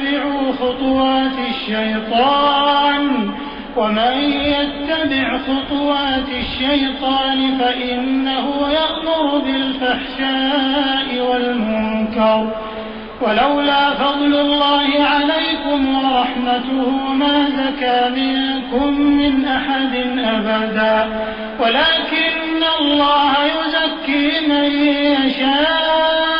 تتبعوا خطوات الشيطان ومن يتبع خطوات الشيطان فإنه يأمر بالفحشاء والمنكر. ولولا فضل الله عليكم ورحمته ما زكى منكم من أحد أبدا. ولكن الله يزكي من يشاء.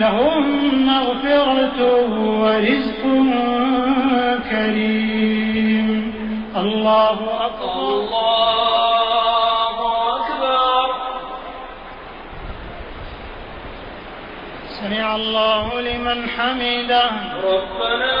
لهم مغفرة ورزق كريم. الله أكبر. الله أكبر. سمع الله لمن حمده. ربنا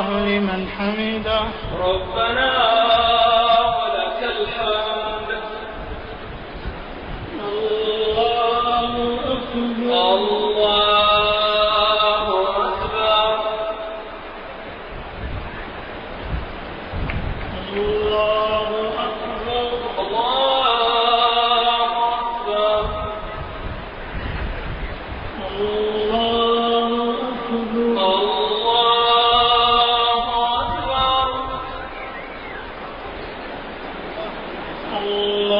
الله لمن حمده. ربنا Allah.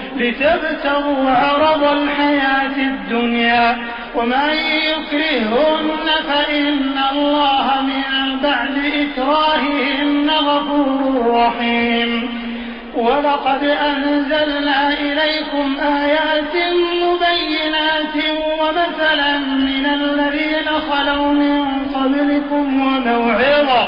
لتبتغوا عرض الحياة الدنيا ومن يكرهن فإن الله من بعد إكراههن غفور رحيم. ولقد أنزلنا إليكم آيات مبينات ومثلا من الذين خلوا من قبلكم وموعظة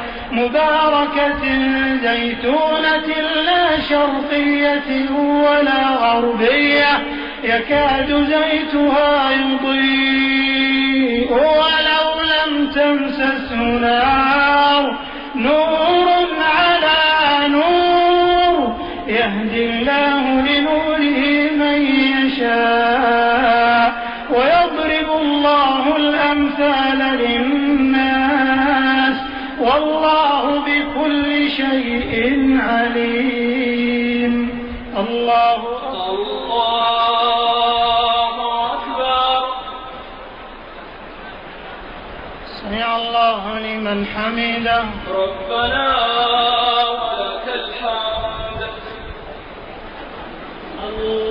مباركة زيتونة لا شرقية ولا غربية يكاد زيتها يضيء ولو لم تمسسه نار. نور على نور يهدي الله لنوره شيء عليم. الله الله أكبر. سمع الله لمن حمده. ربنا ولك الحمد. الله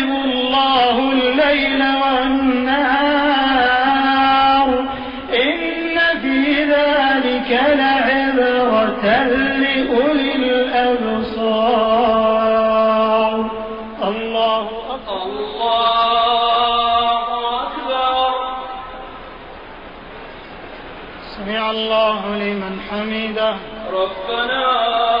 ربنا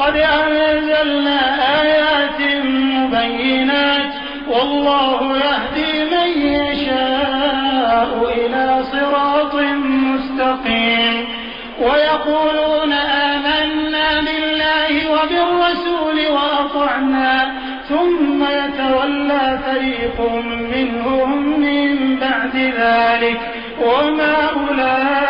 لقد أنزلنا آيات مبينات والله يهدي من يشاء إلى صراط مستقيم ويقولون آمنا بالله وبالرسول وأطعنا ثم يتولى فريق منهم من بعد ذلك وما أولئك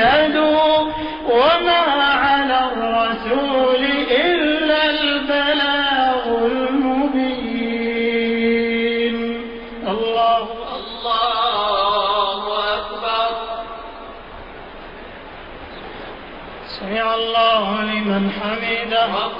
اهتدوا وما على الرسول إلا البلاغ المبين. الله الله أكبر. سمع الله لمن حمده.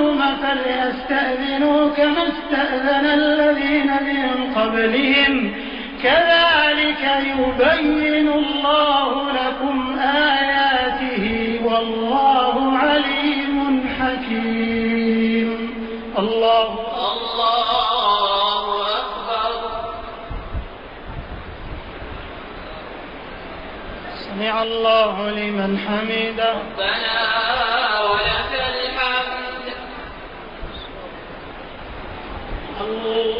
الحلم فليستأذنوا كما استأذن الذين من قبلهم. كذلك يبين الله لكم آياته والله عليم حكيم. الله الله أكبر. سمع الله لمن حمده. العالمين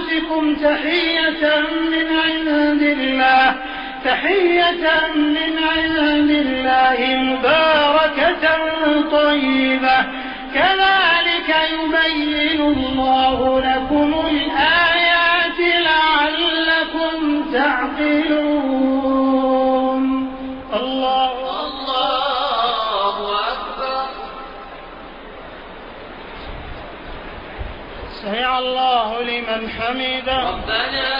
أنفسكم تحية من عند الله تحية من عند الله مباركة طيبة. كذلك يبين الله لكم الآيات لعلكم تعقلون. لمن ربنا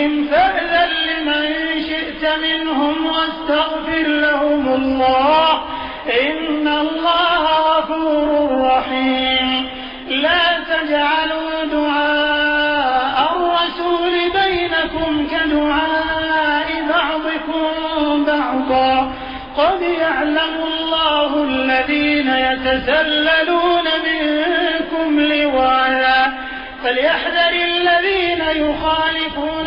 شأنهم فأذن لمن شئت منهم واستغفر لهم الله. إن الله غفور رحيم. لا تجعلوا دعاء الرسول بينكم كدعاء بعضكم بعضا. قد يعلم الله الذين يتسللون منكم لواذا فليحذر الذين يخالفون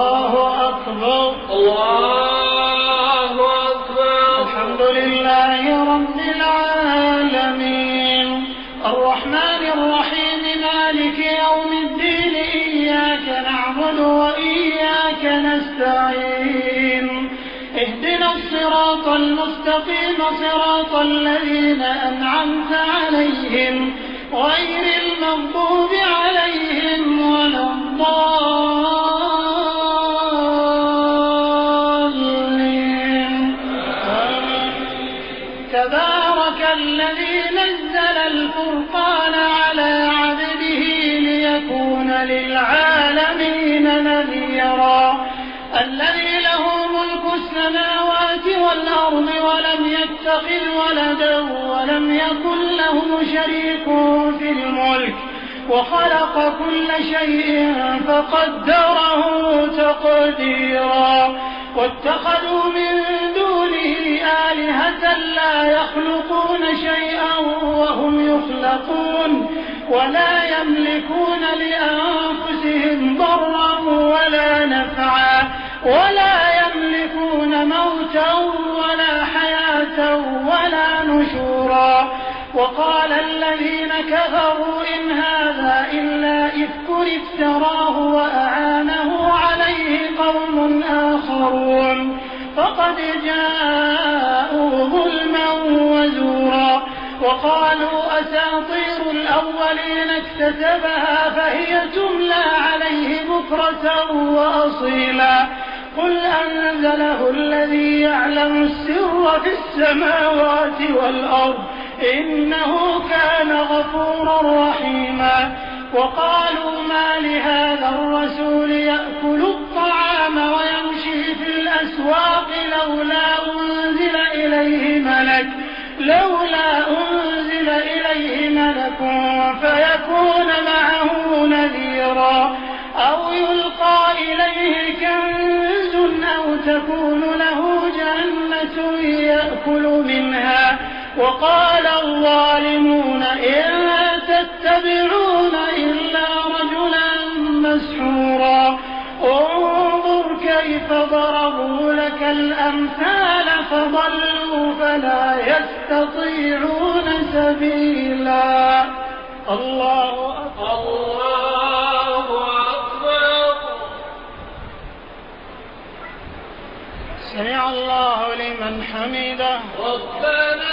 الذي له ملك السماوات والأرض ولم يتخذ ولدا ولم يكن له شريك في الملك وخلق كل شيء فقدره تقديرا واتخذوا من دونه آلهة لا يخلقون شيئا وهم يخلقون ولا يملكون لأنفسهم ضرا ولا نفعا ولا يملكون موتا ولا حياة ولا نشورا. وقال الذين كفروا إن هذا إلا إفك افتراه وأعانه عليه قوم آخرون. فقد جاءوا ظلما وزورا. وقالوا أساطير الأولين اكتسبها فهي تملى عليه بكرة وأصيلا. قل أنزله الذي يعلم السر في السماوات والأرض إنه كان غفورا رحيما وقالوا ما لهذا الرسول يأكل وقال الظالمون إن تتبعون إلا رجلا مسحورا. انظر كيف ضربوا لك الأمثال فضلوا فلا يستطيعون سبيلا. الله أكبر. الله أكبر. سمع الله لمن حمده. ربنا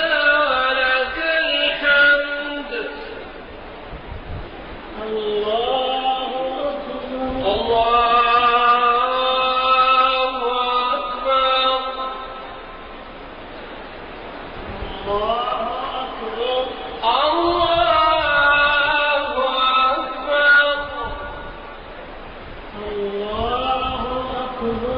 الله أكبر.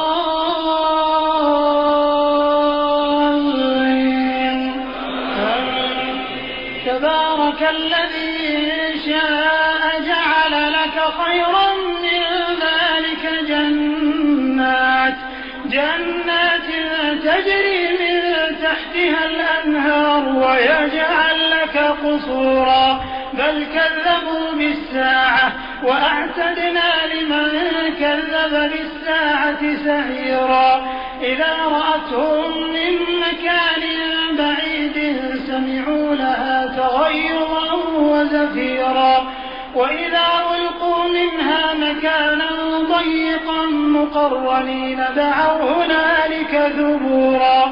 قصورا بل كذبوا بالساعة وأعتدنا لمن كذب بالساعة سعيرا. إذا رأتهم من مكان بعيد سمعوا لها تغيرا وزفيرا. وإذا ألقوا منها مكانا ضيقا مقرنين دعوا هنالك ثبورا.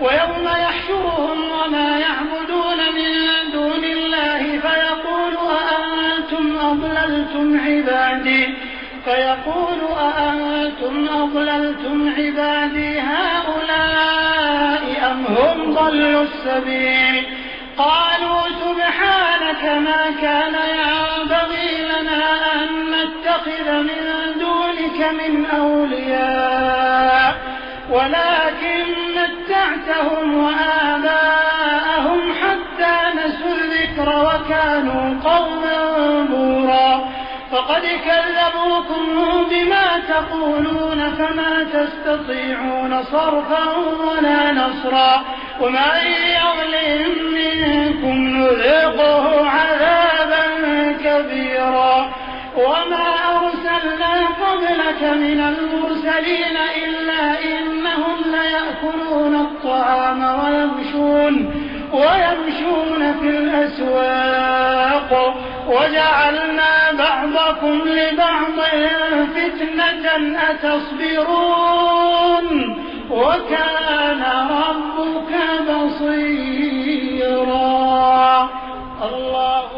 ويوم يحشرهم وما يعبدون من دون الله فيقول أأنتم أضللتم عبادي؟ فيقول أأنتم أضللتم عبادي هؤلاء أم هم ضلوا السبيل؟ قالوا سبحانك ما كان ينبغي لنا أن نتخذ من دونك من أولياء ولكن متعتهم وآباءهم حتى نسوا الذكر وكانوا قوما بورا. فقد كذبوكم بما تقولون فما تستطيعون صرفا ولا نصرا. ومن يظلم منكم نذقه عذابا كبيرا. وما أرسلنا قبلك من المرسلين إلا إنهم ليأكلون الطعام ويمشون ويمشون في الأسواق. وجعلنا بعضكم لبعض فتنة أتصبرون. وكان ربك بصيرا. الله